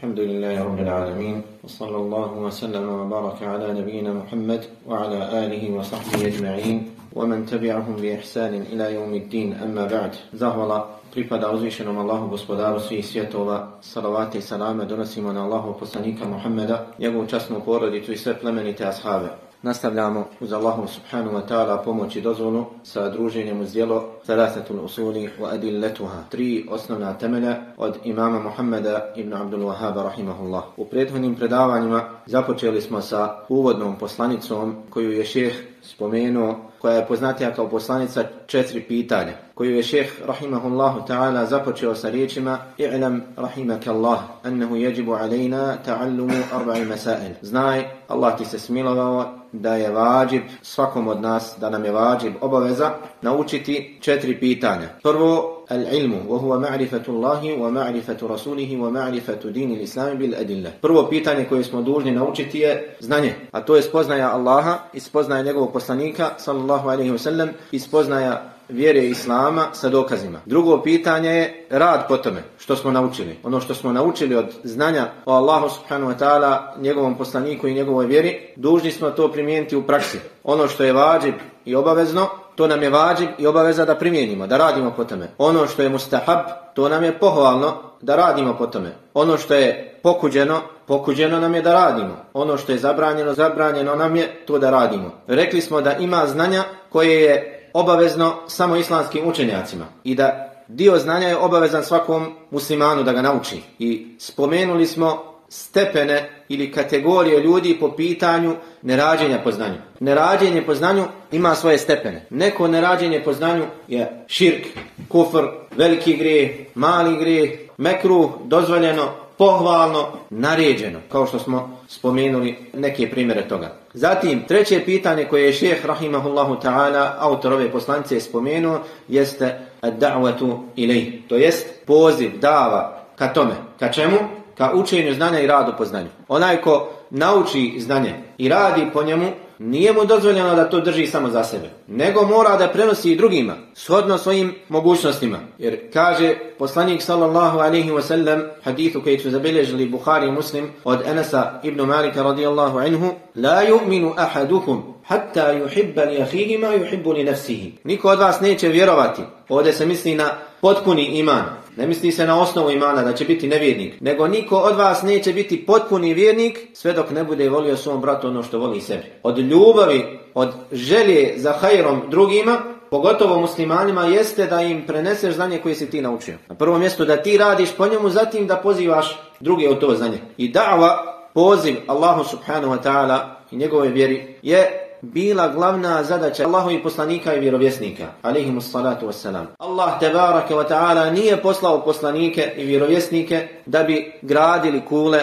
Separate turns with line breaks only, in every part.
الحمد لله رب العالمين وصلى الله وسلم وبارك على نبينا محمد وعلى آله وصحبه أجمعين ومن تبعهم بإحسان إلى يوم الدين أما بعد زهولا pripada uzvišenom Allahu gospodaru svih svjetova, salavate i salame donosimo na Allahu poslanika Muhammeda, njegovu časnu porodicu i sve plemenite ashave. Nastavljamo uz Allahom subhanahu wa ta'ala pomoć i dozvolu sa druženjem uz dijelo Thalathatul usuli wa adilletuha. Tri osnovna temelja od imama Muhammeda ibn Abdul Wahaba rahimahullah. U prethodnim predavanjima započeli smo sa uvodnom poslanicom koju je šeh spomenuo koja je poznatija kao poslanica četiri pitanja, koju je šeh rahimahullahu ta'ala započeo sa riječima I'lam rahimakallah, annahu jeđibu alejna ta'allumu arba'i masail. Znaj, Allah ti se smilovao da je vađib svakom od nas, da nam je vađib obaveza naučiti četiri pitanja. Prvo, al-ilmu, wa huwa ma'rifatu Allahi wa ma'rifatu rasulihi wa ma'rifatu dini l-islami bil adilla. Prvo pitanje koje smo dužni naučiti je znanje, a to je spoznaja Allaha i spoznaja njegovog poslanika, sallallahu alaihi wa sallam, i spoznaja vjere Islama sa dokazima. Drugo pitanje je rad po tome, što smo naučili. Ono što smo naučili od znanja o Allahu subhanahu wa ta'ala, njegovom poslaniku i njegovoj vjeri, dužni smo to primijeniti u praksi. Ono što je vađib i obavezno, to nam je vađib i obaveza da primijenimo, da radimo po tome. Ono što je mustahab, to nam je pohvalno da radimo po tome. Ono što je pokuđeno, pokuđeno nam je da radimo. Ono što je zabranjeno, zabranjeno nam je to da radimo. Rekli smo da ima znanja koje je obavezno samo islamskim učenjacima i da dio znanja je obavezan svakom muslimanu da ga nauči. I spomenuli smo stepene ili kategorije ljudi po pitanju nerađenja po znanju. Nerađenje po znanju ima svoje stepene. Neko nerađenje po znanju je širk, kufr, veliki grije, mali grije, mekru, dozvoljeno, pohvalno, naređeno, kao što smo spomenuli neke primjere toga. Zatim, treće pitanje koje je šeheh rahimahullahu ta'ala, autor ove poslance, spomenuo, jeste da'watu ilaj. To jest poziv, dava ka tome. Ka čemu? Ka učenju znanja i radu po znanju. Onaj ko nauči znanje i radi po njemu, nije mu dozvoljeno da to drži samo za sebe, nego mora da prenosi i drugima, shodno svojim mogućnostima. Jer kaže poslanik sallallahu alaihi wasallam, hadithu koji su zabilježili Bukhari i Muslim od Enesa ibn Malika radijallahu anhu, la yu'minu ahadukum hatta yuhibba li ahihi ma yuhibbu li nafsihi. Niko od vas neće vjerovati. Ovdje se misli na potpuni iman. Ne misli se na osnovu imana da će biti nevjernik. Nego niko od vas neće biti potpuni vjernik sve dok ne bude volio svom bratu ono što voli sebi. Od ljubavi, od želje za hajrom drugima, pogotovo muslimanima, jeste da im preneseš znanje koje si ti naučio. Na prvo mjesto da ti radiš po njemu, zatim da pozivaš druge od to znanje. I da'va, poziv Allahu subhanahu wa ta'ala i njegove vjeri je bila glavna zadaća Allahovi poslanika i vjerovjesnika, alaihimu salatu wassalam. Allah tebaraka wa ta'ala nije poslao poslanike i vjerovjesnike da bi gradili kule,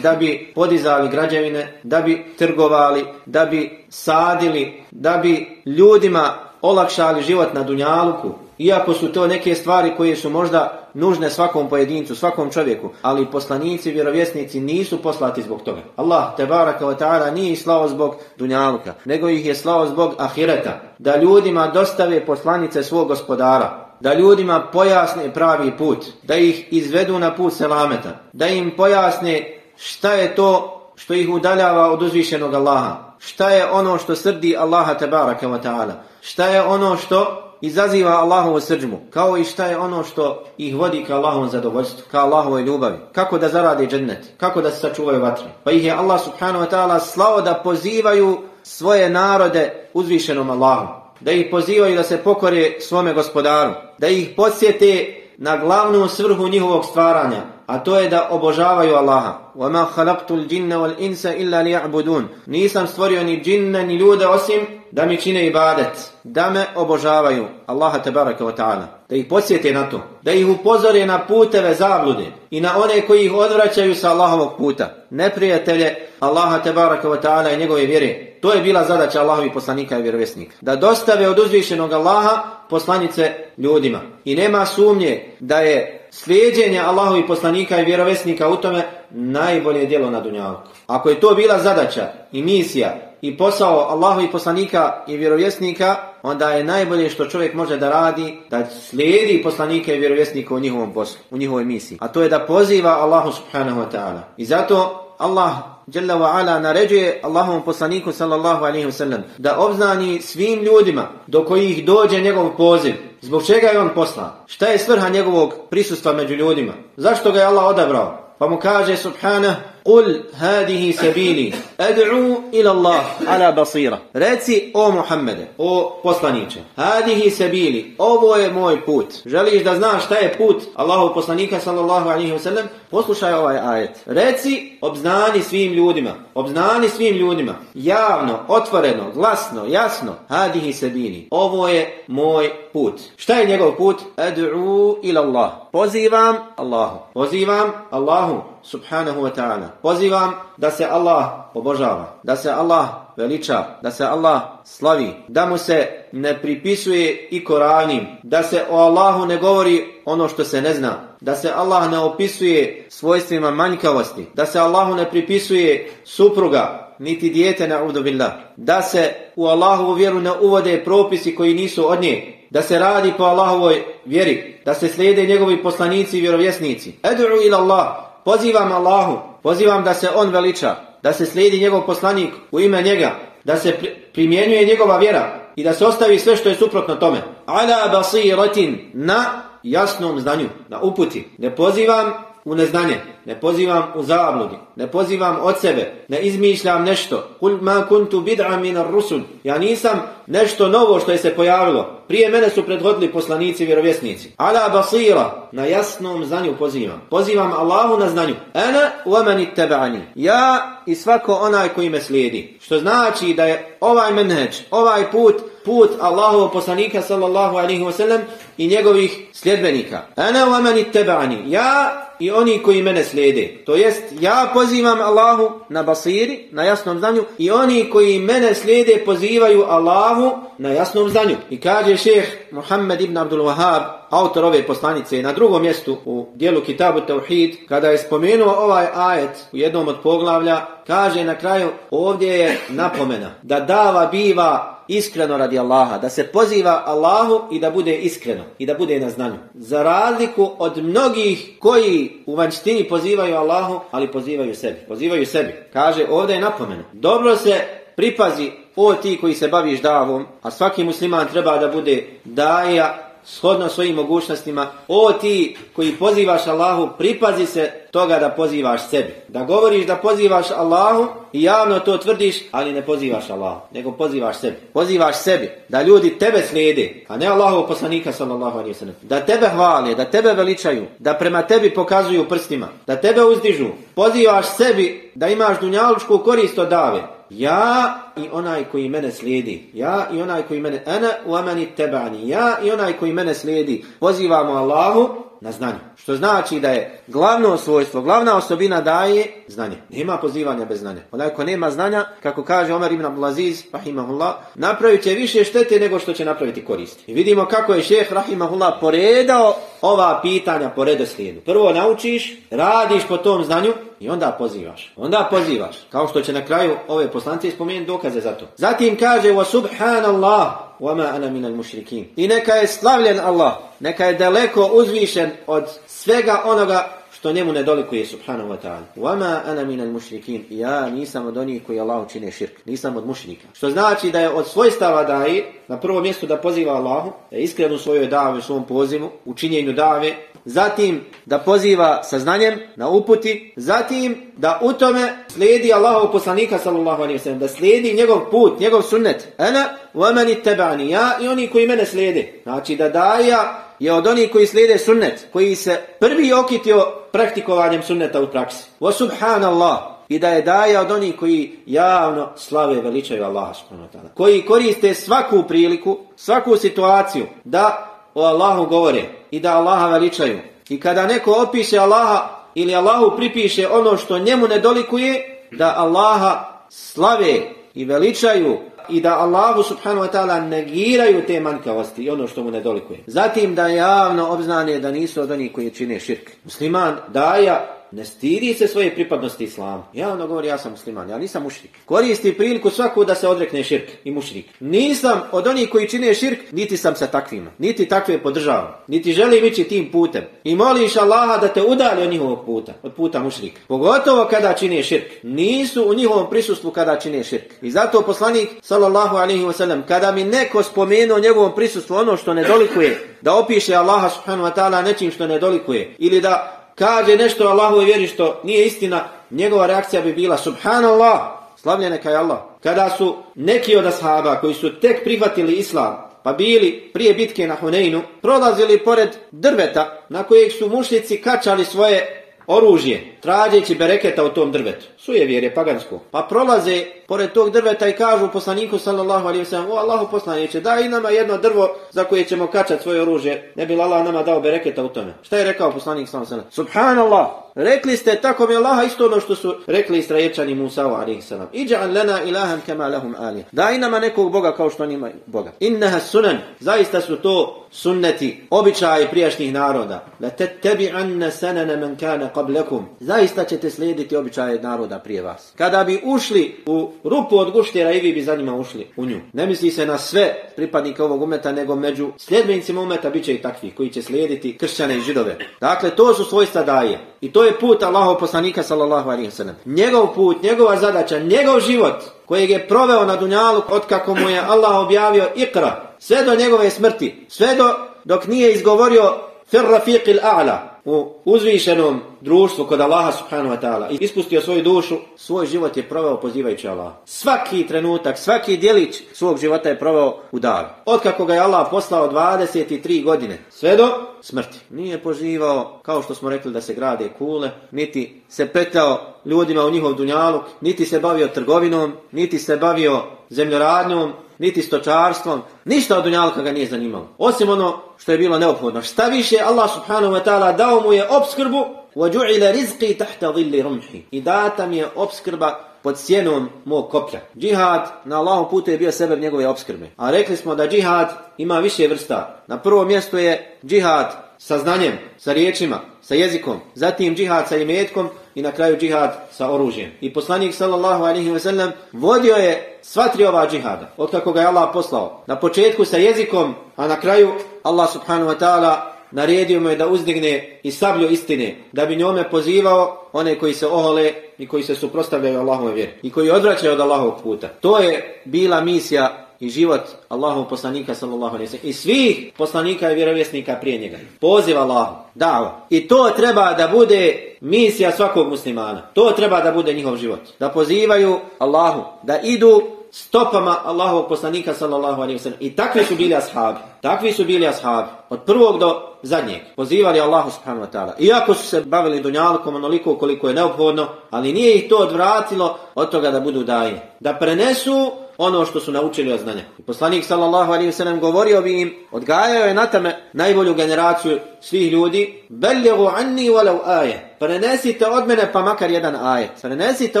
da bi podizali građevine, da bi trgovali, da bi sadili, da bi ljudima olakšali život na dunjaluku, iako su to neke stvari koje su možda nužne svakom pojedincu, svakom čovjeku, ali poslanici, vjerovjesnici nisu poslati zbog toga. Allah, te baraka wa ta'ala, nije slao zbog dunjaluka, nego ih je slao zbog ahireta, da ljudima dostave poslanice svog gospodara, da ljudima pojasne pravi put, da ih izvedu na put selameta, da im pojasne šta je to što ih udaljava od uzvišenog Allaha, šta je ono što srdi Allaha tabaraka wa ta'ala, šta je ono što izaziva Allahovu srđbu, kao i šta je ono što ih vodi ka Allahovom zadovoljstvu, ka Allahovoj ljubavi, kako da zarade džennet, kako da se sačuvaju vatre. Pa ih je Allah subhanahu wa ta'ala slao da pozivaju svoje narode uzvišenom Allahom, da ih pozivaju da se pokore svome gospodaru, da ih podsjete na glavnu svrhu njihovog stvaranja, a to je da obožavaju Allaha. وَمَا خَلَقْتُ الْجِنَّ وَالْإِنْسَ إِلَّا لِيَعْبُدُونَ Nisam stvorio ni džinne ni ljude osim da mi čine ibadet, da me obožavaju Allaha tebaraka wa ta'ala, da ih podsjete na to, da ih upozore na puteve zablude i na one koji ih odvraćaju sa Allahovog puta, neprijatelje Allaha tebaraka wa ta'ala i njegove vjere. To je bila zadaća Allahovi poslanika i vjerovjesnika. Da dostave od uzvišenog Allaha poslanice ljudima. I nema sumnje da je slijedjenje Allahovi poslanika i vjerovjesnika u tome najbolje djelo na Dunjavku. Ako je to bila zadaća i misija i posao Allahu i poslanika i vjerovjesnika, onda je najbolje što čovjek može da radi, da slijedi poslanike i vjerovjesnika u njihovom poslu, u njihovoj misiji. A to je da poziva Allahu subhanahu wa ta'ala. I zato Allah Jalla wa ala naređuje Allahom poslaniku sallallahu alaihi wa sallam da obznani svim ljudima do kojih dođe njegov poziv. Zbog čega je on poslan? Šta je svrha njegovog prisustva među ljudima? Zašto ga je Allah odabrao? Pa mu kaže subhanah قل هذه سبيلي أدعو الى الله على بصيره رأتي أو محمد أو قصانيك هذه سبيلي أو موي بوت جليش دزنا شتاي بوت الله قصانيك صلى الله عليه وسلم Poslušaj ovaj ajet. Reci, obznani svim ljudima, obznani svim ljudima, javno, otvoreno, glasno, jasno, hadihi سبيلي ovo je moj put. Šta je njegov put? Ad'u ila Allah. Pozivam Allahu. Pozivam Allahu subhanahu wa ta'ala. Pozivam da se Allah obožava, da se Allah veliča, da se Allah slavi, da mu se ne pripisuje i koranim, da se o Allahu ne govori ono što se ne zna, da se Allah ne opisuje svojstvima manjkavosti, da se Allahu ne pripisuje supruga, niti dijete na billah, da se u Allahovu vjeru ne uvode propisi koji nisu od nje, da se radi po Allahovoj vjeri, da se slijede njegovi poslanici i vjerovjesnici. Edu ila Allah, pozivam Allahu, pozivam da se on veliča, da se slijedi njegov poslanik u ime njega, da se primjenjuje njegova vjera i da se ostavi sve što je suprotno tome. Ala basiratin na jasnom znanju, na uputi. Ne pozivam u neznanje, ne pozivam u zabludi, ne pozivam od sebe, ne izmišljam nešto. Kul ma kuntu bid'a min ar-rusul. Ja nisam nešto novo što je se pojavilo. Prije mene su predhodili poslanici i vjerovjesnici. Ala basira, na jasnom znanju pozivam. Pozivam Allahu na znanju. Ana wa man ittaba'ani. Ja i svako onaj koji me slijedi. Što znači da je ovaj menheđ, ovaj put put Allahovog poslanika sallallahu alaihi wa sallam i njegovih sljedbenika. Ana wa man ittaba'ani. Ja i oni koji mene slijede. To jest, ja pozivam Allahu na basiri, na jasnom znanju, i oni koji mene slijede pozivaju Allahu na jasnom znanju. I kaže šeheh Muhammed ibn Abdul Wahab, autor ove poslanice, na drugom mjestu u dijelu Kitabu Tauhid, kada je spomenuo ovaj ajet u jednom od poglavlja, kaže na kraju, ovdje je napomena da dava biva iskreno radi Allaha, da se poziva Allahu i da bude iskreno i da bude na znanju. Za razliku od mnogih koji u vanštini pozivaju Allahu, ali pozivaju sebi. Pozivaju sebi. Kaže, ovdje je napomena. Dobro se pripazi o ti koji se baviš davom, a svaki musliman treba da bude daja shodno svojim mogućnostima, o ti koji pozivaš Allahu, pripazi se toga da pozivaš sebi. Da govoriš da pozivaš Allahu i javno to tvrdiš, ali ne pozivaš Allahu, nego pozivaš sebi. Pozivaš sebi, da ljudi tebe slijede, a ne Allahu poslanika sallallahu alaihi sallam. Da tebe hvale, da tebe veličaju, da prema tebi pokazuju prstima, da tebe uzdižu. Pozivaš sebi da imaš dunjalučku korist od dave, ja i onaj koji mene slijedi. Ja i onaj koji mene ana wa man ittaba'ani. Ja i onaj koji mene slijedi. Pozivamo Allahu na znanje. Što znači da je glavno svojstvo, glavna osobina daje znanje. Nema pozivanja bez znanja. Onaj ko nema znanja, kako kaže Omer ibn Abdulaziz, rahimahullah, napravit će više štete nego što će napraviti koristi. I vidimo kako je šeh, rahimahullah, poredao ova pitanja po redoslijedu. Prvo naučiš, radiš po tom znanju i onda pozivaš. Onda pozivaš. Kao što će na kraju ove poslance spomenuti dokaze za to. Zatim kaže, wa subhanallah, وَمَا أَنَا مِنَ الْمُشْرِكِينَ. I neka je slavljen Allah, neka je daleko uzvišen od svega onoga što njemu ne dolikuje subhanahu wa ta'ala. وَمَا ana min al-mushrikin. Ja nisam od onih koji Allahu čine širk. Nisam od mušrika. Što znači da je od svojstava daje na prvo mjesto da poziva Allahu, da je iskren u svojoj davi, u svom pozivu, u činjenju dave, zatim da poziva sa znanjem na uputi, zatim da u tome slijedi Allahov poslanika sallallahu alejhi ve sellem, da slijedi njegov put, njegov sunnet. Ana wa man ittaba'ani. Ja i oni koji mene slijede. Znači da daja je od onih koji slijede sunnet, koji se prvi okitio praktikovanjem sunneta u praksi. Wa subhanallah. I da je daja od onih koji javno slave veličaju Allaha subhanahu wa ta'ala. Koji koriste svaku priliku, svaku situaciju da o Allahu govore i da Allaha veličaju. I kada neko opiše Allaha ili Allahu pripiše ono što njemu ne dolikuje, da Allaha slave i veličaju i da Allahu subhanahu wa ta'ala negiraju te manjkavosti i ono što mu ne dolikuje. Zatim da javno obznane da nisu od onih koji čine širk. Musliman daja
ne stidi se svoje pripadnosti islamu. Ja ono govori, ja sam musliman, ja nisam mušrik. Koristi priliku svaku da se odrekne širk i mušrik. Nisam od onih koji čine širk, niti sam sa takvima. Niti takve podržavam. Niti želim ići tim putem. I moliš Allaha da te udali od njihovog puta. Od puta mušrika. Pogotovo kada čine širk. Nisu u njihovom prisustvu kada čine širk. I zato poslanik, sallallahu alaihi wasallam, kada mi neko spomenuo njegovom prisustvu ono što ne dolikuje, da opiše Allaha subhanahu wa ta'ala nečim što ne dolikuje. Ili da kaže nešto Allahove vjeri što nije istina, njegova reakcija bi bila Subhanallah, slavljen neka je Allah. Kada su neki od ashaba koji su tek prihvatili islam, pa bili prije bitke na Huneinu, prolazili pored drveta na kojeg su mušljici kačali svoje oružje, trađeći bereketa u tom drvetu. Suje vjere, pagansko. Pa prolaze pored tog drveta i kažu poslaniku sallallahu alaihi wasallam, o Allahu poslaniće, daj nama jedno drvo za koje ćemo kačati svoje oružje, ne bi Allah nama dao bereketa u tome. Šta je rekao poslanik sallallahu alaihi wasallam? Subhanallah, rekli ste tako mi Allaha isto ono što su rekli Israječani Musa alaihi wasallam. Iđa'an lana ilahan kama lahum alih. Daj nama nekog Boga kao što nima Boga. Innaha sunan, zaista su to sunneti, običaji prijašnjih naroda. La tattabi'anna anna sanana man kana qablakum. Zaista ćete slijediti običaje naroda prije vas. Kada bi ušli u rupu od guštjera i vi bi za njima ušli u nju. Ne misli se na sve pripadnike ovog umeta, nego među sljedbenicima umeta bit će i takvi koji će slijediti kršćane i židove. Dakle, to su svojstva daje. I to je put Allahov poslanika sallallahu alaihi sallam. Njegov put, njegova zadaća, njegov život kojeg je proveo na dunjalu od kako mu je Allah objavio ikra, sve do njegove smrti, sve do dok nije izgovorio fir rafiqil a'la, u uzvišenom društvu kod Allaha subhanahu wa ta'ala i ispustio svoju dušu, svoj život je proveo pozivajući Allah. Svaki trenutak, svaki dijelić svog života je proveo u davi. Od kako ga je Allah poslao 23 godine, sve do smrti. Nije pozivao, kao što smo rekli, da se grade kule, niti se petao ljudima u njihov dunjaluk, niti se bavio trgovinom, niti se bavio zemljoradnjom, niti stočarstvom, ništa od dunjalka ga nije zanimalo. Osim ono što je bilo neophodno. Šta više, Allah subhanahu wa ta'ala dao mu je obskrbu, وَجُعِلَ رِزْقِي تَحْتَ ظِلِّ رُمْحِ I data mi je obskrba pod sjenom mog koplja. Džihad na Allahom putu je bio sebe njegove obskrbe. A rekli smo da džihad ima više vrsta. Na prvom mjestu je džihad sa znanjem, sa riječima, sa jezikom, zatim džihad sa imetkom i na kraju džihad sa oružjem. I poslanik sallallahu alaihi ve sellem vodio je sva tri ova džihada, od kako ga je Allah poslao. Na početku sa jezikom, a na kraju Allah subhanahu wa ta'ala naredio mu je da uzdigne i sablju istine, da bi njome pozivao one koji se ohole i koji se suprostavljaju Allahove vjeri i koji odvraćaju od Allahovog puta. To je bila misija i život Allahov poslanika sallallahu alejhi ve sellem i svih poslanika i vjerovjesnika prije njega. Poziv Allahu, dao. I to treba da bude misija svakog muslimana. To treba da bude njihov život. Da pozivaju Allahu, da idu stopama Allahovog poslanika sallallahu alejhi ve sellem. I takvi su bili ashabi. Takvi su bili ashabi. Od prvog do zadnjeg. Pozivali Allahu subhanahu wa ta'ala. Iako su se bavili dunjalkom onoliko koliko je neophodno, ali nije ih to odvratilo od toga da budu daje. Da prenesu ono što su naučili od znanja. I poslanik sallallahu alejhi ve sellem govorio bi im, odgajao je na tome najbolju generaciju svih ljudi, Belligu anni walau aje. Prenesite od mene pa makar jedan ajet. Prenesite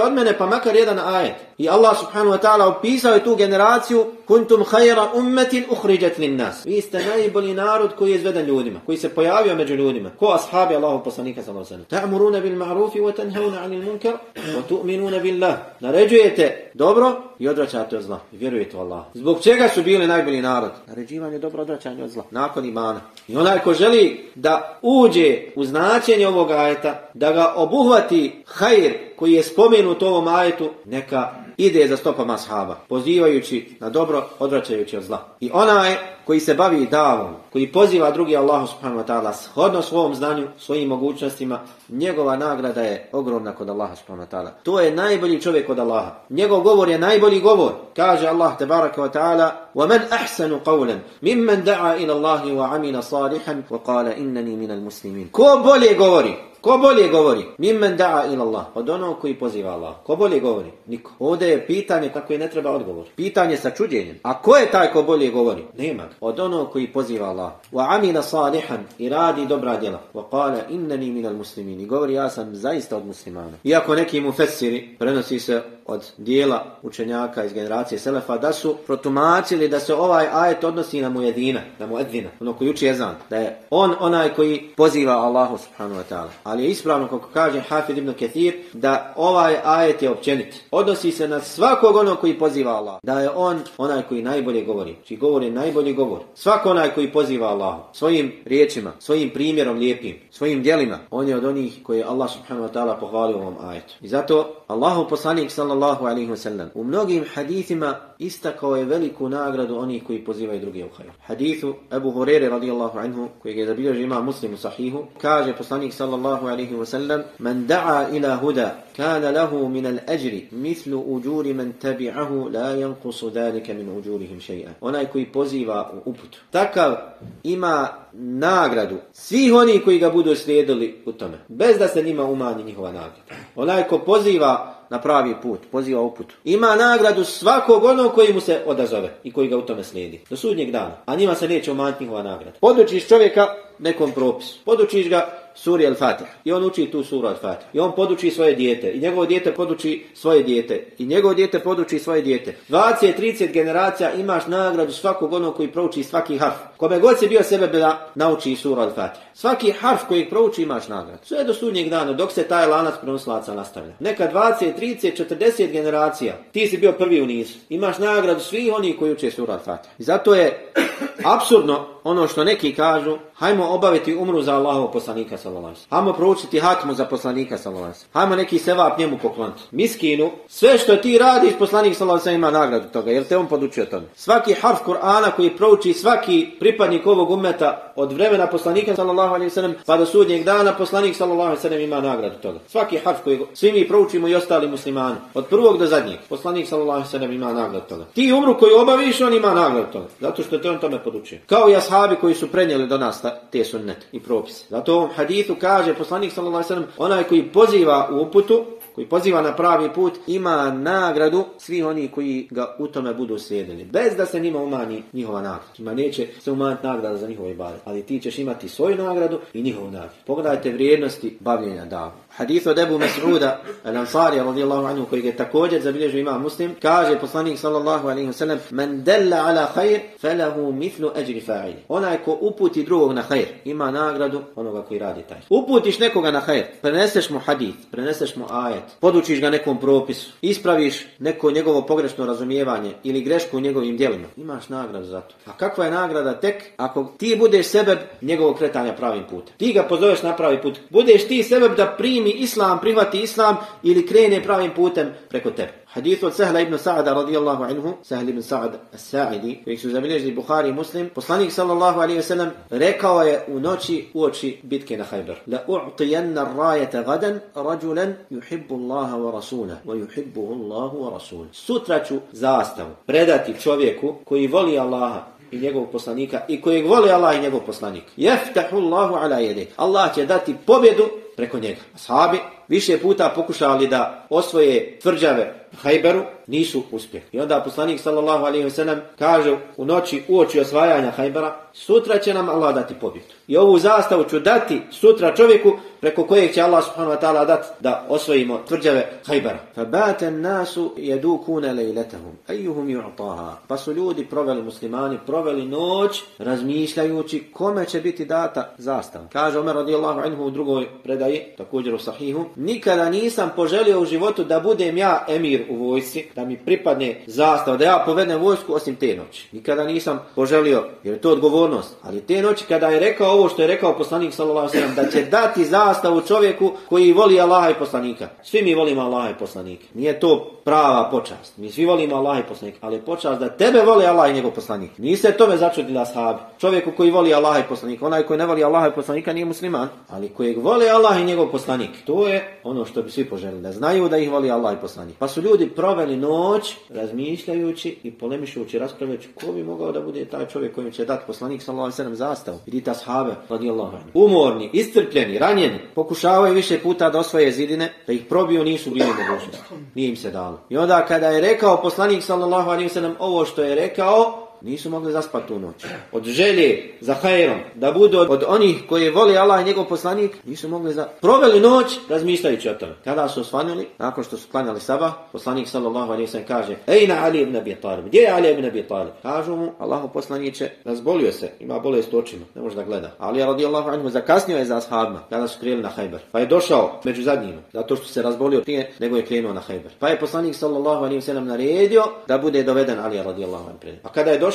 od mene pa makar jedan ajet. I Allah subhanahu wa ta'ala opisao je tu generaciju kuntum khayra ummatin ukhrijat lin nas. Vi ste najbolji narod koji je izveden ljudima, koji se pojavio među ljudima. Ko ashabi Allahu poslanika sallallahu alejhi ve sellem. Ta'muruna bil ma'ruf wa tanhauna 'anil munkar wa tu'minuna billah. Naređujete dobro i odvraćate od zla. I vjerujete u Allah. Zbog čega su bili najbolji narod? Naređivanje dobro, odvraćanje od zla. Nakon imana. I onaj ko želi da uđe u značenje ovog ajeta, da ga obuhvati hajr koji je spomenut u ovom ajetu, neka ide za stopama ashaba, pozivajući na dobro, odvraćajući od zla. I onaj koji se bavi davom, koji poziva drugi Allahu subhanahu wa ta'ala shodno svom znanju, svojim mogućnostima, njegova nagrada je ogromna kod Allaha subhanahu wa ta'ala. To je najbolji čovjek kod Allaha. Njegov govor je najbolji govor. Kaže Allah tebaraka wa ta'ala وَمَنْ أَحْسَنُ قَوْلًا مِمَّنْ دَعَا إِلَى اللَّهِ وَعَمِنَ صَالِحًا وَقَالَ إِنَّنِي مِنَ الْمُسْلِمِينَ Ko bolje govori? Ko bolje govori? Mimmen da'a ila Allah. Od onog koji poziva Allah. Ko bolje govori? Niko. Ovdje je pitanje kako je ne treba odgovor. Pitanje sa čuđenjem. A ko je taj ko bolje govori? Nema. Od onog koji poziva Allah. Wa amila salihan. I radi dobra djela. Wa kala innani minal muslimin. Govori ja sam zaista od muslimana. Iako neki mu fesiri prenosi se od dijela učenjaka iz generacije Selefa da su protumačili da se ovaj ajet odnosi na mujedina, na muedvina, ono koji uči jezan, da je on onaj koji poziva Allahu subhanahu wa ta'ala. Ali je ispravno kako kaže Hafid ibn Kathir da ovaj ajet je općenit. Odnosi se na svakog onog koji poziva Allah. Da je on onaj koji najbolje govori. Znači, Či govori najbolji govor. Svako onaj koji poziva Allah svojim riječima, svojim primjerom lijepim, svojim djelima. On je od onih koji Allah subhanahu wa ta'ala pohvalio ovom ajetu. I zato Allahu poslanik sallallahu alaihi wa sallam u mnogim hadithima istakao je veliku nagradu onih koji pozivaju druge u hajr. Hadithu Abu Hurere radijallahu anhu, koji je zabilježio ima muslimu sahihu, kaže poslanik sallallahu alaihi wa sallam, Man da'a ila huda, kana lahu min al ajri, mislu uđuri man tabi'ahu, la jankusu dalika min uđurihim še'a. Onaj koji poziva u uputu. Takav ima nagradu svih oni koji ga budu slijedili u tome. Bez da se njima umanji njihova nagrada. Onaj ko poziva na pravi put, poziva uput. Ima nagradu svakog onog koji mu se odazove i koji ga u tome slijedi. Do sudnjeg dana. A njima se neće umanjiti njihova nagrada. Podučiš čovjeka nekom propisu. Podučiš ga suri Al-Fatiha. I on uči tu suru Al-Fatiha. I on poduči svoje dijete. I njegovo dijete poduči svoje dijete. I njegovo dijete poduči svoje dijete. 20-30 generacija imaš nagradu svakog onog koji prouči svaki harf. Kome god si bio sebe da nauči suru Al-Fatiha. Svaki harf koji prouči imaš nagradu. Sve do sudnjeg dana dok se taj lanac prenoslaca nastavlja. Neka 20, 30, 40 generacija. Ti si bio prvi u nizu. Imaš nagradu svih oni koji uče suru Al-Fatiha. I zato je absurdno ono što neki kažu, hajmo obaviti umru za Allahov poslanika sallallahu alejhi ve Hajmo proučiti hatmu za poslanika sallallahu alejhi ve Hajmo neki sevap njemu pokloniti. Miskinu, sve što ti radiš, poslanik sallallahu alejhi ve ima nagradu toga, jer te on podučio tome. Svaki harf Kur'ana koji prouči svaki pripadnik ovog umeta od vremena poslanika sallallahu alejhi ve sellem pa do sudnjeg dana poslanik sallallahu alejhi ve sellem ima nagradu toga. Svaki harf koji svi mi proučimo i ostali muslimani od prvog do zadnjeg poslanik sallallahu alejhi ve sellem ima nagradu toga. Ti umru koju obaviš on ima nagradu toga zato što te on tome podučio. Kao i ashabi koji su prenijeli do nas te sunnete i propise. Zato u ovom hadithu kaže poslanik sallallahu alejhi ve sellem onaj koji poziva u uputu koji poziva na pravi put, ima nagradu svi oni koji ga u tome budu slijedili. Bez da se njima umanji njihova nagrada. Ima neće se umanjiti nagrada za njihove bade. Ali ti ćeš imati svoju nagradu i njihovu nagradu. Pogledajte vrijednosti bavljenja davom. Hadith od Ebu Mas'uda, al-Ansari, radijallahu anhu, koji je također zabilježio ima muslim, kaže poslanik sallallahu alaihi wasallam, men della ala khair, felahu mithlu ajri fa'ili. Onaj ko uputi drugog na khair, ima nagradu onoga koji radi taj. Uputiš nekoga na khair, preneseš mu hadith, preneseš mu ajet, podučiš ga nekom propisu, ispraviš neko njegovo pogrešno razumijevanje ili grešku u njegovim djelima, imaš nagradu za to. A kakva je nagrada tek ako ti budeš sebe njegovog kretanja pravim putem? Ti ga pozoveš na pravi put. Budeš ti sebe da primi islam, prihvati islam ili krene pravim putem preko tebe. Hadith od Sahla ibn Sa'ada radijallahu anhu, Sahl ibn Sa'ad as-Sa'idi, koji su zabilježili Bukhari i Muslim, poslanik sallallahu alaihi ve sellem rekao je u noći u oči bitke na Hajber. La u'tijanna rajata gadan rajulan yuhibbu Allaha wa rasulahu wa yuhibbuhu Allahu wa rasul. Sutra ću zastavu predati čovjeku koji voli Allaha i njegovog poslanika i kojeg voli Allah i njegov poslanik. Jeftahu Allahu ala jede. Allah će dati pobjedu preko njega. Ashabi više puta pokušali da osvoje tvrđave Hajberu, nisu uspjeli. I onda poslanik sallallahu alaihi ve sellem kaže u noći uoči osvajanja Hajbera, sutra će nam Allah dati pobjedu. I ovu zastavu ću dati sutra čovjeku preko kojeg će Allah subhanahu wa ta'ala dati da osvojimo tvrđave Hajbera. Fa an-nasu jedu kune lejletahum, ejuhum ju'taha. Pa su ljudi proveli muslimani, proveli noć razmišljajući kome će biti data zastava. Kaže Omer radijallahu anhu u drugoj predaji, također u sahihu, nikada nisam poželio u životu da budem ja emir u vojsci, da mi pripadne zastava, da ja povedem vojsku osim te noći. Nikada nisam poželio, jer je to odgovornost. Ali te noći kada je rekao ovo što je rekao poslanik sallallahu alejhi ve sellem da će dati zastavu čovjeku koji voli Allaha i poslanika. Svi mi volimo Allaha i poslanika. Nije to prava počast. Mi svi volimo Allaha i poslanika, ali je počast da tebe voli Allah i njegov poslanik. Niste tome začudili ashabi. Čovjeku koji voli Allaha i poslanika, onaj koji ne voli Allaha i poslanika nije musliman, ali kojeg voli Allah i njegov poslanik. To je ono što bi svi poželili, da znaju da ih voli Allah i poslanik. Pa su ljudi ljudi proveli noć razmišljajući i polemišujući, raspravljajući ko bi mogao da bude taj čovjek kojim će dati poslanik sallallahu alejhi ve sellem zastavu. Vidite ashabe radijallahu anhu. Umorni, iscrpljeni, ranjeni, pokušavaju više puta da osvoje zidine, da ih probiju nisu bili mogućnosti. Nije im se dalo. I onda kada je rekao poslanik sallallahu alejhi ve sellem ovo što je rekao, nisu mogli zaspati tu noć. Od želje za hajerom, da budu od, od onih koji voli Allah i njegov poslanik, nisu mogli za... Proveli noć razmišljajući o tome. Kada su osvanili, nakon što su klanjali sabah, poslanik sallallahu alaihi sallam kaže Ejna Ali ibn Abi Talib, gdje je Ali ibn Abi Talib? Kažu mu, Allahu poslaniće, razbolio se, ima bolest očima, ne može da gleda. Ali radijallahu anhu zakasnio je za ashabima, kada su krijeli na Hajber. Pa je došao među zadnjima, zato što se razbolio prije, nego je krenuo na Hajber. Pa je poslanik sallallahu alaihi sallam naredio da bude doveden Ali radijallahu anhu. A kada je došao,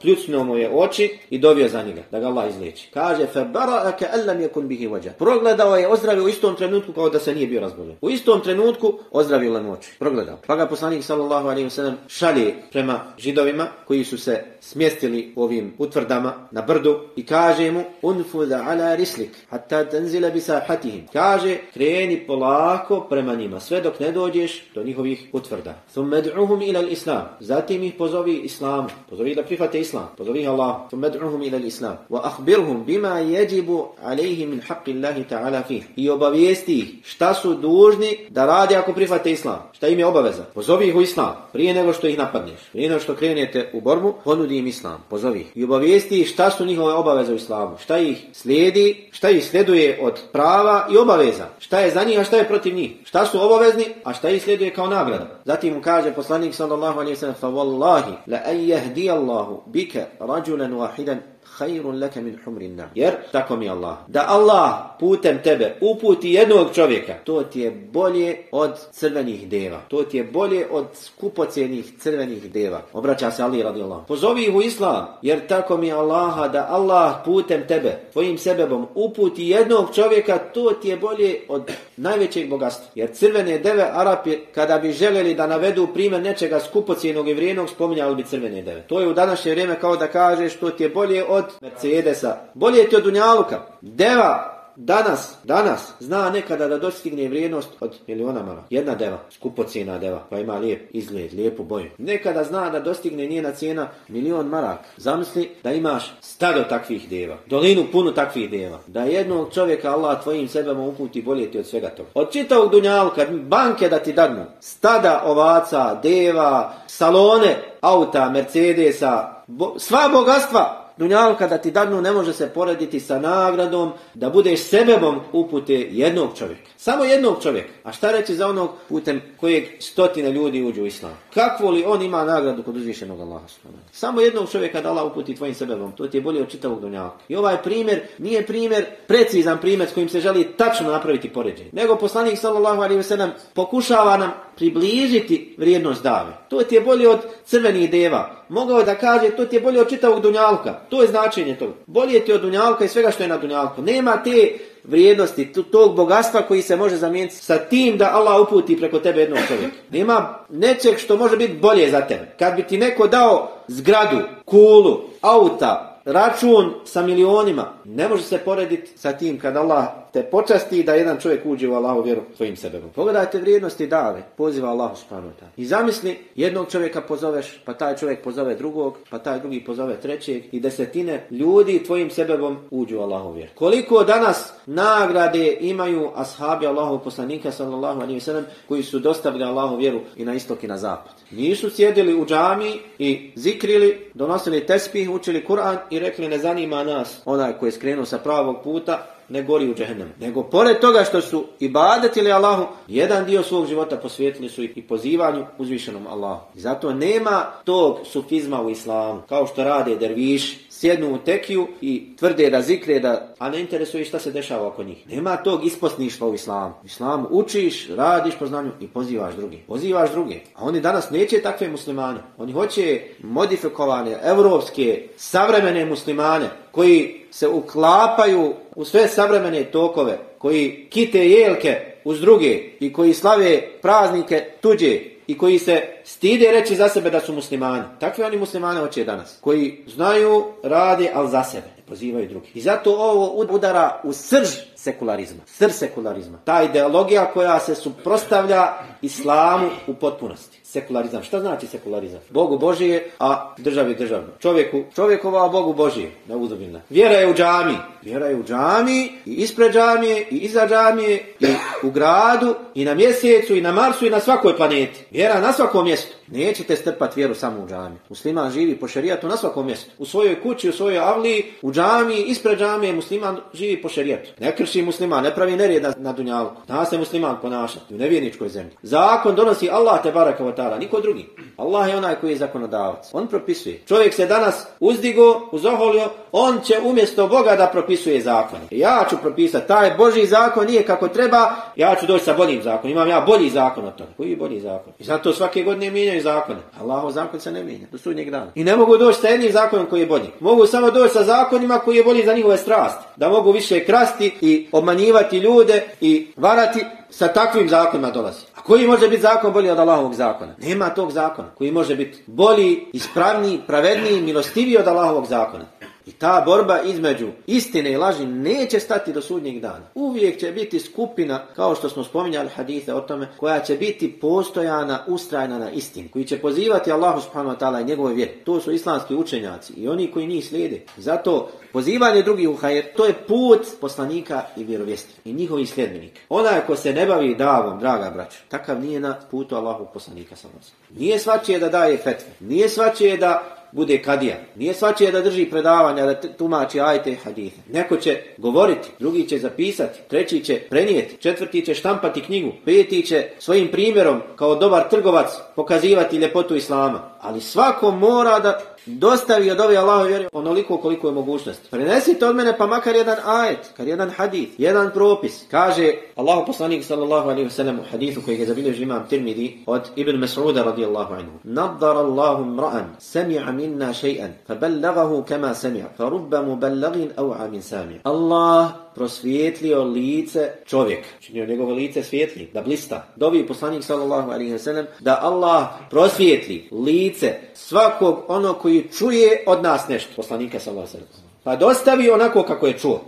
pljucnuo mu je oči i dovio za njega, da ga Allah izliječi. Kaže, fe bara'aka allam yakun bihi. Progledao je, ozdravio u istom trenutku kao da se nije bio razboljen. U istom trenutku ozdravio mu oči. Progledao. Pa ga poslanik sallallahu alejhi ve sellem šalje prema židovima koji su se smjestili u ovim utvrdama na brdu i kaže mu unfuda ala rislik hatta tanzila bi sahatihim. Kaže, kreni polako prema njima sve dok ne dođeš do njihovih utvrda. Thumma ad'uhum ila al-islam. Zatim ih pozovi islam. Pozovi da prihvate islam. Pozovi Allah. Thumma ad'uhum ila al-islam. Wa akhbirhum bima yajibu alayhim min haqqi Allah ta'ala fih. I obavijesti ih šta su dužni da rade ako prihvate islam. Šta im je obaveza? Pozovi ih u islam. Prije nego što ih napadneš. Prije nego što krenete u borbu, ponudi im islam. Pozovi ih. I obavijesti ih šta su njihove obaveze u islamu. Šta ih slijedi, šta ih sleduje od prava i obaveza. Šta je za njih, a šta je protiv njih. Šta su obavezni, a šta ih sleduje kao nagrada. Zatim mu kaže poslanik sallallahu alaihi sallam, fa wallahi, la an yahdi Allahu bika rajulan wahidan khairun laka min humrin nar. Jer tako mi Allah. Da Allah putem tebe uputi jednog čovjeka, to ti je bolje od crvenih deva. To ti je bolje od skupocenih crvenih deva. Obraća se Ali radijallahu. Pozovi ih u islam, jer tako mi Allaha da Allah putem tebe, tvojim sebebom uputi jednog čovjeka, to ti je bolje od najvećeg bogatstva. Jer crvene deve Arapi kada bi željeli da navedu primjer nečega skupocijenog i vrijednog, spominjali bi crvene deve. To je u današnje vrijeme kao da kažeš to ti je bolje od Mercedesa. Bolje ti od Dunjaluka. Deva danas, danas, zna nekada da dostigne vrijednost od miliona mara. Jedna deva, skupocijena deva, pa ima lijep izgled, lijepu boju. Nekada zna da dostigne njena cijena milion marak. Zamisli da imaš stado takvih deva, dolinu punu takvih deva. Da jednog čovjeka Allah tvojim sebama uputi bolje ti od svega toga. Od čitavog dunjalka, banke da ti dadnu, stada ovaca, deva, salone, auta, Mercedesa, bo, sva bogatstva dunjalka da ti dadnu ne može se porediti sa nagradom da budeš sebebom upute jednog čovjeka. Samo jednog čovjeka. A šta reći za onog putem kojeg stotine ljudi uđu u islam? Kakvo li on ima nagradu kod uzvišenog Allaha? Samo jednog čovjeka da Allah uputi tvojim sebebom. To ti je bolje od čitavog dunjalka. I ovaj primjer nije primjer, precizan primjer s kojim se želi tačno napraviti poređenje. Nego poslanik sallallahu alaihi ve sellem pokušava nam približiti vrijednost dave. To ti je bolje od crvenih deva. Mogao da kaže, to ti je bolje od čitavog dunjalka. To je značenje toga. Bolje ti od dunjalka i svega što je na dunjalku. Nema te vrijednosti, tog bogatstva koji se može zamijeniti sa tim da Allah uputi preko tebe jednog čovjeka. Nema nečeg što može biti bolje za tebe. Kad bi ti neko dao zgradu, kulu, auta, račun sa milionima, ne može se porediti sa tim kad Allah te počasti da jedan čovjek uđe u Allahu vjeru svojim sebebom. Pogledajte vrijednosti dave, poziva Allahu subhanahu wa ta'ala. I zamisli, jednog čovjeka pozoveš, pa taj čovjek pozove drugog, pa taj drugi pozove trećeg i desetine ljudi tvojim sebebom uđu u Allahu vjeru. Koliko danas nagrade imaju ashabi Allahu poslanika sallallahu alejhi ve sellem koji su dostavili Allahu vjeru i na istok i na zapad. Nisu sjedili u džami i zikrili, donosili tespih, učili Kur'an i rekli ne zanima nas onaj koji je skrenuo sa pravog puta, ne gori u džehennemu. Nego pored toga što su ibadetili Allahu, jedan dio svog života posvetili su i pozivanju uzvišenom Allahu. I zato nema tog sufizma u islamu, kao što rade derviši, sjednu u tekiju i tvrde da zikre da, a ne interesuje šta se dešava oko njih. Nema tog isposništva u islamu. U islamu učiš, radiš po znanju i pozivaš druge. Pozivaš druge. A oni danas neće takve muslimane. Oni hoće modifikovane, evropske, savremene muslimane koji se uklapaju u sve savremene tokove, koji kite jelke uz druge i koji slave praznike tuđe i koji se stide reći za sebe da su muslimani. Takvi oni muslimani hoće danas, koji znaju, rade, ali za sebe, prozivaju drugi. I zato ovo udara u srž sekularizma. Srž sekularizma. Ta ideologija koja se suprostavlja islamu u potpunosti. Sekularizam. Šta znači sekularizam? Bogu Božije, a državi državno. Čovjeku, čovjekova, a Bogu Božije. Ne uzobilna. Vjera je u džami. Vjera je u džami, i ispred džamije, i iza džamije, i u gradu, i na mjesecu, i na Marsu, i na svakoj planeti. Vjera na svakom mjestu. Nećete strpati vjeru samo u džami. Musliman živi po šerijatu na svakom mjestu. U svojoj kući, u svojoj avliji, u džami, ispred džamije, musliman živi po šerijetu. Ne krši musliman, ne pravi nerijed na, na dunjalku. Da se musliman ponaša u nevjerničkoj zemlji. Zakon donosi Allah te baraka ta'ala, niko drugi. Allah je onaj koji je zakonodavac. On propisuje. Čovjek se danas uzdigo, uzoholio, on će umjesto Boga da propisuje zakon. Ja ću propisati, taj Boži zakon nije kako treba, ja ću doći sa boljim zakonom. Imam ja bolji zakon od toga. Koji je bolji zakon? I zato svake godine mijenjaju zakone. Allahov zakon se ne mijenja do sudnjeg dana. I ne mogu doći sa jednim zakonom koji je bolji. Mogu samo doći sa onima koji je bolji za njihove strasti. Da mogu više krasti i obmanjivati ljude i varati sa takvim zakonima dolazi. A koji može biti zakon bolji od Allahovog zakona? Nema tog zakona koji može biti bolji, ispravniji, pravedniji, milostiviji od Allahovog zakona. I ta borba između istine i laži neće stati do sudnjeg dana. Uvijek će biti skupina, kao što smo spominjali hadise o tome, koja će biti postojana, ustrajna na istini, koji će pozivati Allahu subhanahu wa ta'ala i njegove vjere. To su islamski učenjaci i oni koji njih slijede. Zato pozivanje drugih u hajer, to je put poslanika i vjerovjesnika i njihovih sljedbenika. Onaj ko se ne bavi davom, draga braća, takav nije na putu Allahu poslanika sa Nije svačije da daje fetve, nije svačije da bude kadija. Nije svačije da drži predavanja, da tumači ajte i hadite. Neko će govoriti, drugi će zapisati, treći će prenijeti, četvrti će štampati knjigu, peti će svojim primjerom kao dobar trgovac pokazivati ljepotu Islama. Ali svako mora da dostavi od ove Allahove vjere onoliko koliko je mogućnost. Prenesite od mene pa makar jedan ajet, kar jedan hadith, jedan propis. Kaže Allahu poslanik sallallahu alaihi wasallam u hadithu koji je zabilježio imam Tirmidhi od Ibn Mas'uda radijallahu anhu. Nadar Allahu mra'an sami'a minna shay'an faballagahu kama sami'a farubba muballagin aw'a min sami'. Allah prosvjetlio lice čovjek. Činio njegovo lice svijetli, da blista. Dovi poslanik sallallahu alaihi wa sallam da Allah prosvjetli lice svakog ono koji čuje od nas nešto. Poslanika sallallahu alaihi wa sallam. Pa dostavi onako kako je čuo.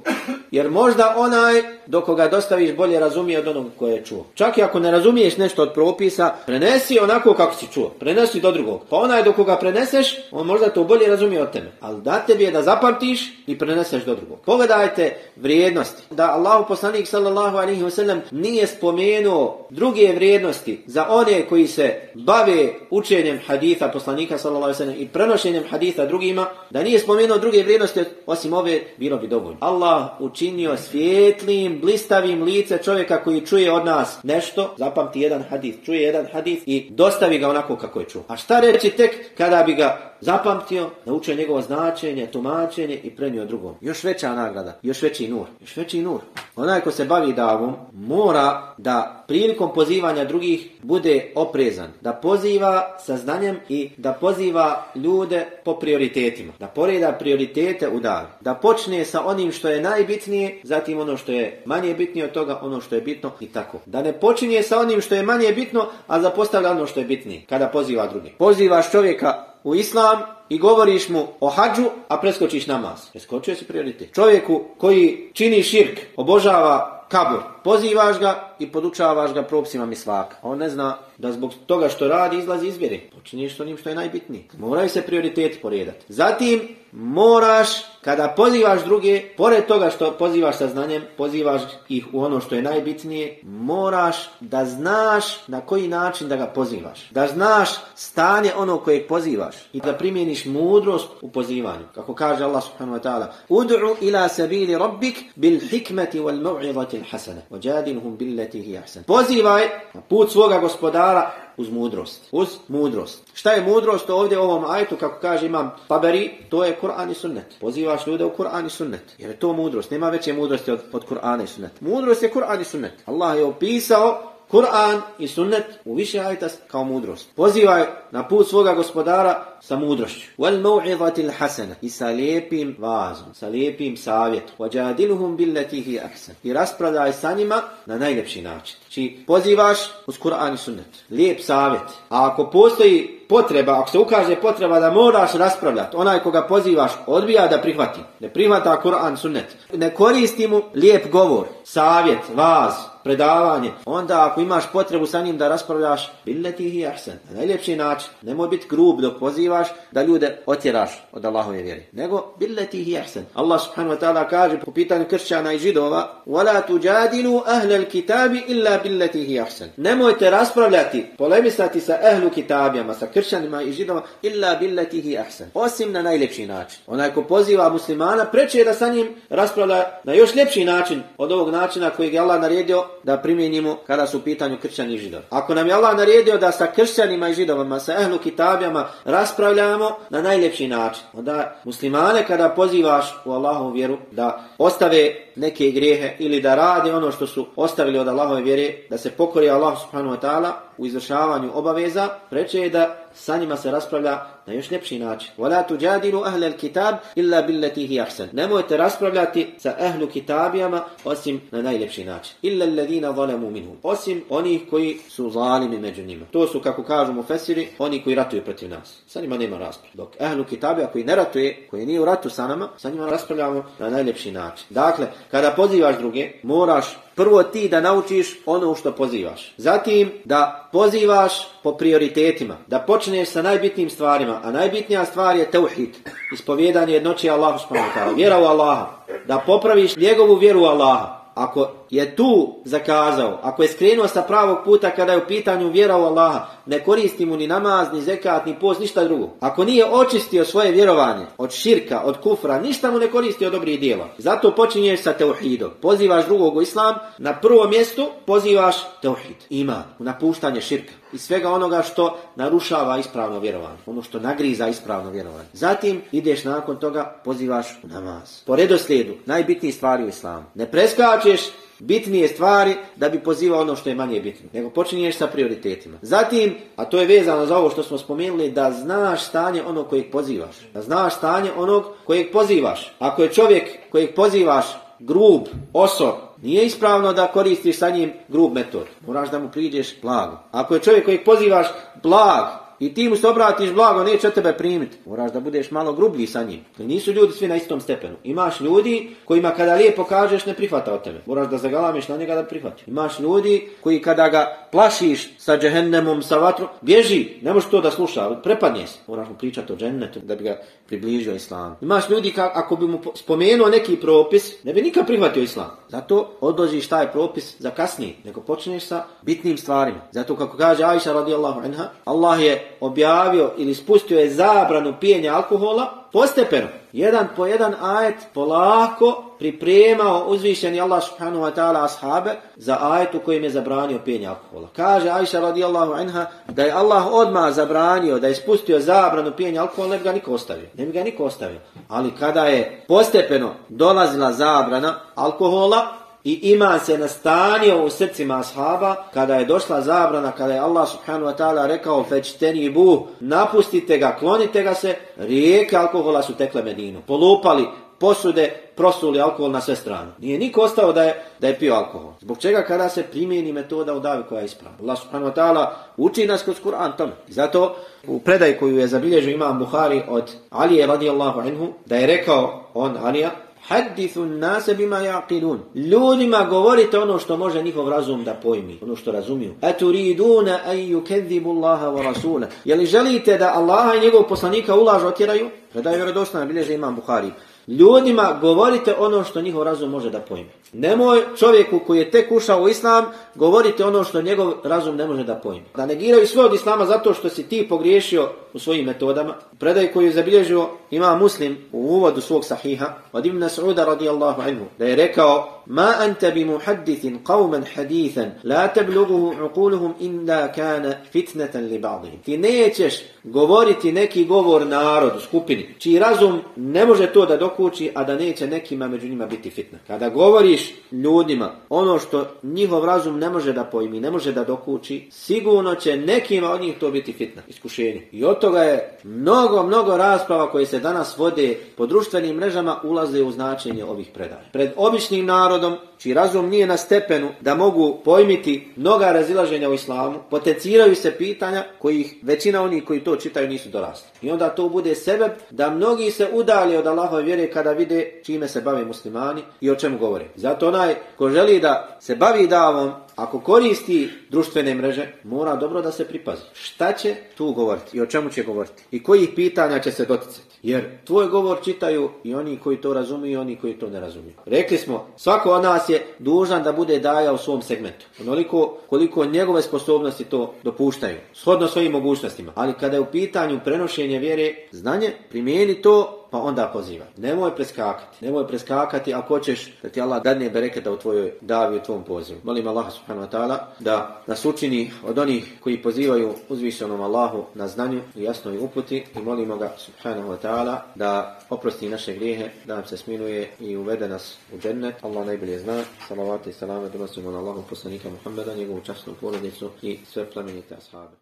Jer možda onaj do koga dostaviš bolje razumije od onog koje je čuo. Čak i ako ne razumiješ nešto od propisa, prenesi onako kako si čuo. Prenesi do drugog. Pa onaj do koga preneseš, on možda to bolje razumije od tebe. Ali da tebi je da zapamtiš i preneseš do drugog. Pogledajte vrijednosti. Da Allahu poslanik sallallahu alaihi wasallam nije spomenuo druge vrijednosti za one koji se bave učenjem haditha poslanika sallallahu alaihi wasallam i prenošenjem haditha drugima, da nije spomenuo druge vrijednosti osim ove, bilo bi dovoljno. Allah učinio svijetlim, blistavim lice čovjeka koji čuje od nas nešto, zapamti jedan hadis, čuje jedan hadis i dostavi ga onako kako je čuo. A šta reći tek kada bi ga zapamtio, naučio njegovo značenje, tumačenje i prenio drugom. Još veća nagrada, još veći nur, još veći nur. Onaj ko se bavi davom, mora da prilikom pozivanja drugih bude oprezan. Da poziva sa znanjem i da poziva ljude po prioritetima. Da poreda prioritete u davu. Da počne sa onim što je najbitnije, zatim ono što je manje bitnije od toga, ono što je bitno i tako. Da ne počinje sa onim što je manje bitno, a zapostavlja ono što je bitnije. Kada poziva drugi. Pozivaš čovjeka u islam i govoriš mu o hađu, a preskočiš namaz. Preskočuje se prioritet. Čovjeku koji čini širk, obožava kabur, pozivaš ga i podučavaš ga propisima mislaka. On ne zna da zbog toga što radi izlazi iz vjere. Počinješ s onim što je najbitnije. Moraju se prioriteti poredati. Zatim moraš, kada pozivaš druge, pored toga što pozivaš sa znanjem, pozivaš ih u ono što je najbitnije, moraš da znaš na koji način da ga pozivaš. Da znaš stanje ono kojeg pozivaš i da primjeniš mudrost u pozivanju. Kako kaže Allah subhanahu wa ta'ala, Ud'u ila sabili rabbik bil hikmeti wal mu'idati hasana. Wajadilhum billati hi ahsan. Pozivaj na put svoga gospodara uz mudrost. Uz mudrost. Šta je mudrost ovdje u ovom ajtu, kako kaže imam Taberi, to je Kur'an i sunnet. Pozivaš ljude u Kur'an i sunnet. Jer je to mudrost. Nema veće mudrosti od, od Kur'ana i sunnet. Mudrost je Kur'an i sunnet. Allah je opisao Kur'an i sunnet u više ajta kao mudrost. Pozivaj na put svoga gospodara sa mudrošću. Wal mau'izatil hasana i sa lijepim vazom, sa lijepim savjetom. Wajadiluhum billati hi ahsan. I raspravljaj sa njima na najljepši način. Či pozivaš uz Kur'an i sunnet. Lijep savjet. A ako postoji potreba, ako se ukaže potreba da moraš raspravljati, onaj koga pozivaš odbija da prihvati. Ne prihvata Kur'an sunnet. Ne koristi mu lijep govor, savjet, vaz, predavanje, onda ako imaš potrebu sa njim da raspravljaš, billeti hi ahsan, na najljepši način, nemoj biti grub dok pozivaš da ljude otjeraš od Allahove vjere, nego billeti hi ahsan. Allah subhanahu wa ta'ala kaže po pitanju kršćana i židova, wala تُجَادِلُوا أَهْلَ الْكِتَابِ illa billeti hi ahsan. Nemojte raspravljati, polemisati sa ehlu kitabijama, sa kršćanima i židova, illa billatihi ahsan. Osim na najljepši način. Onaj ko poziva muslimana, preče da sa njim raspravlja na još ljepši način od ovog načina kojeg je Allah naredio da primjenimo kada su u pitanju kršćani i židovi. Ako nam je Allah naredio da sa kršćanima i židovama, sa ehlu kitabijama raspravljamo na najljepši način, onda muslimane kada pozivaš u Allahovu vjeru da ostave neke grijehe ili da rade ono što su ostavili od Allahove vjere, da se pokori Allah subhanahu wa ta'ala u izvršavanju obaveza, preče je da sa njima se raspravlja na još ljepši način. وَلَا تُجَادِلُوا أَهْلَ الْكِتَابِ إِلَّا بِلَّتِهِ أَحْسَنِ Nemojte raspravljati sa ehlu kitabijama osim na najljepši način. إِلَّا الَّذِينَ ظَلَمُوا مِنْهُمْ Osim onih koji su zalimi među njima. To su, kako kažu mu Fesiri, oni koji ratuju protiv nas. Sa njima nema raspravlja. Dok ehlu kitabija koji ne ratuje, koji nije u ratu sa nama, sa njima raspravljamo na najljepši način. Dakle, kada pozivaš druge, moraš prvo ti da naučiš ono što pozivaš. Zatim da pozivaš po prioritetima, da počneš sa najbitnijim stvarima, a najbitnija stvar je tauhid, ispovjedanje jednoće Allahu subhanahu wa ta'ala, vjera u Allaha, da popraviš njegovu vjeru u Allaha. Ako je tu zakazao, ako je skrenuo sa pravog puta kada je u pitanju vjera u Allaha, ne koristi mu ni namaz, ni zekat, ni post, ništa drugo. Ako nije očistio svoje vjerovanje od širka, od kufra, ništa mu ne koristi od dobrih dijela. Zato počinješ sa teuhidom. Pozivaš drugog u islam, na prvom mjestu pozivaš teuhid, iman, u napuštanje širka i svega onoga što narušava ispravno vjerovanje, ono što nagriza ispravno vjerovanje. Zatim ideš nakon toga, pozivaš u namaz. Po redoslijedu, najbitnije stvari u islamu. Ne preskačeš bitnije stvari da bi pozivao ono što je manje bitno. Nego počinješ sa prioritetima. Zatim, a to je vezano za ovo što smo spomenuli, da znaš stanje onog kojeg pozivaš. Da znaš stanje onog kojeg pozivaš. Ako je čovjek kojeg pozivaš grub, osob, nije ispravno da koristiš sa njim grub metod. Moraš da mu priđeš blago. Ako je čovjek kojeg pozivaš blag, i ti mu se obratiš blago, neće tebe primiti. Moraš da budeš malo grublji sa njim. Nisu ljudi svi na istom stepenu. Imaš ljudi kojima kada lijepo kažeš ne prihvata od tebe. Moraš da zagalamiš na njega da prihvati. Imaš ljudi koji kada ga plašiš sa džehennemom, sa vatrom, bježi, ne možeš to da sluša, prepadnje se. Moraš mu pričati o džennetu da bi ga približio islam. Imaš ljudi ka, ako bi mu spomenuo neki propis, ne bi nikad prihvatio islam. Zato odložiš taj propis za kasnije, nego počneš sa bitnim stvarima. Zato kako kaže Aisha radijallahu anha, Allah je objavio ili spustio je zabranu pijenja alkohola postepeno. Jedan po jedan ajet polako pripremao uzvišeni Allah subhanahu wa ta'ala ashabe za ajet u kojem je zabranio pijenje alkohola. Kaže Aisha radijallahu anha da je Allah odma zabranio, da je spustio zabranu pijenja alkohola, ne bi ga niko ostavio. Ne bi ga niko ostavio. Ali kada je postepeno dolazila zabrana alkohola, i ima se nastanio u srcima ashaba kada je došla zabrana, kada je Allah subhanahu wa ta'ala rekao fećteni bu, napustite ga, klonite ga se, rijeke alkohola su tekle Medinu. Polupali posude, prosuli alkohol na sve strane. Nije niko ostao da je, da je pio alkohol. Zbog čega kada se primijeni metoda u davi koja je ispravna. Allah subhanahu wa ta'ala uči nas kroz Kur'an tome. Zato u predaj koju je zabilježio imam Buhari od Alije radijallahu anhu, da je rekao on Alija, Hadithu nase bima yaqilun. Ljudima govorite ono što može njihov razum da pojmi, ono što razumiju. Aturiduna an yukadzibu Allaha wa rasula. Jeli želite da Allaha i njegov poslanika ulažu otjeraju? Predaj vjerodostojno bilježi imam Buhari. Ljudima govorite ono što njihov razum može da pojmi. Nemoj čovjeku koji je tek ušao u islam govorite ono što njegov razum ne može da pojmi. Da negiraju sve od islama zato što si ti pogriješio u svojim metodama. Predaj koji je zabilježio ima muslim u uvodu svog sahiha od Ibn Sa'uda radijallahu anhu da je rekao Ma anta bi muhaddithin qawman hadithan la tabluguhu uquluhum illa kana fitnatan li ba'dihim. Ti nećeš govoriti neki govor narodu, skupini, čiji razum ne može to da dokući, a da neće nekima među njima biti fitna. Kada govoriš ljudima ono što njihov razum ne može da pojmi, ne može da dokući, sigurno će nekima od njih to biti fitna, iskušenje. I od toga je mnogo, mnogo rasprava koje se danas vode po društvenim mrežama ulaze u značenje ovih predaja. Pred običnim narodom, čiji razum nije na stepenu da mogu pojmiti mnoga razilaženja u islamu, potenciraju se pitanja kojih većina onih koji to čitaju nisu dorasli. I onda to bude sebe da mnogi se udali od Allahove vjere kada vide čime se bave muslimani i o čemu govore. Zato onaj ko želi da se bavi davom, ako koristi društvene mreže, mora dobro da se pripazi. Šta će tu govoriti i o čemu će govoriti i kojih pitanja će se doticati. Jer tvoj govor čitaju i oni koji to razumiju i oni koji to ne razumiju. Rekli smo, svako od nas je dužan da bude daja u svom segmentu. Onoliko koliko njegove sposobnosti to dopuštaju. Shodno svojim mogućnostima. Ali kada je u pitanju prenošenje vjere, znanje, primijeni to pa onda pozivaj. Nemoj preskakati. Nemoj preskakati ako hoćeš da ti Allah dadne bereketa u tvojoj davi u tvom pozivu. Molim Allah subhanahu wa ta'ala da nas učini od onih koji pozivaju uzvišenom Allahu na znanju i jasnoj uputi i molimo ga subhanahu wa ta'ala da oprosti naše grijehe, da nam se sminuje i uvede nas u džennet. Allah najbolje zna. Salavat i salame donosimo na Allahu poslanika Muhammeda, njegovu časnu porodicu i sve plemenite ashabe.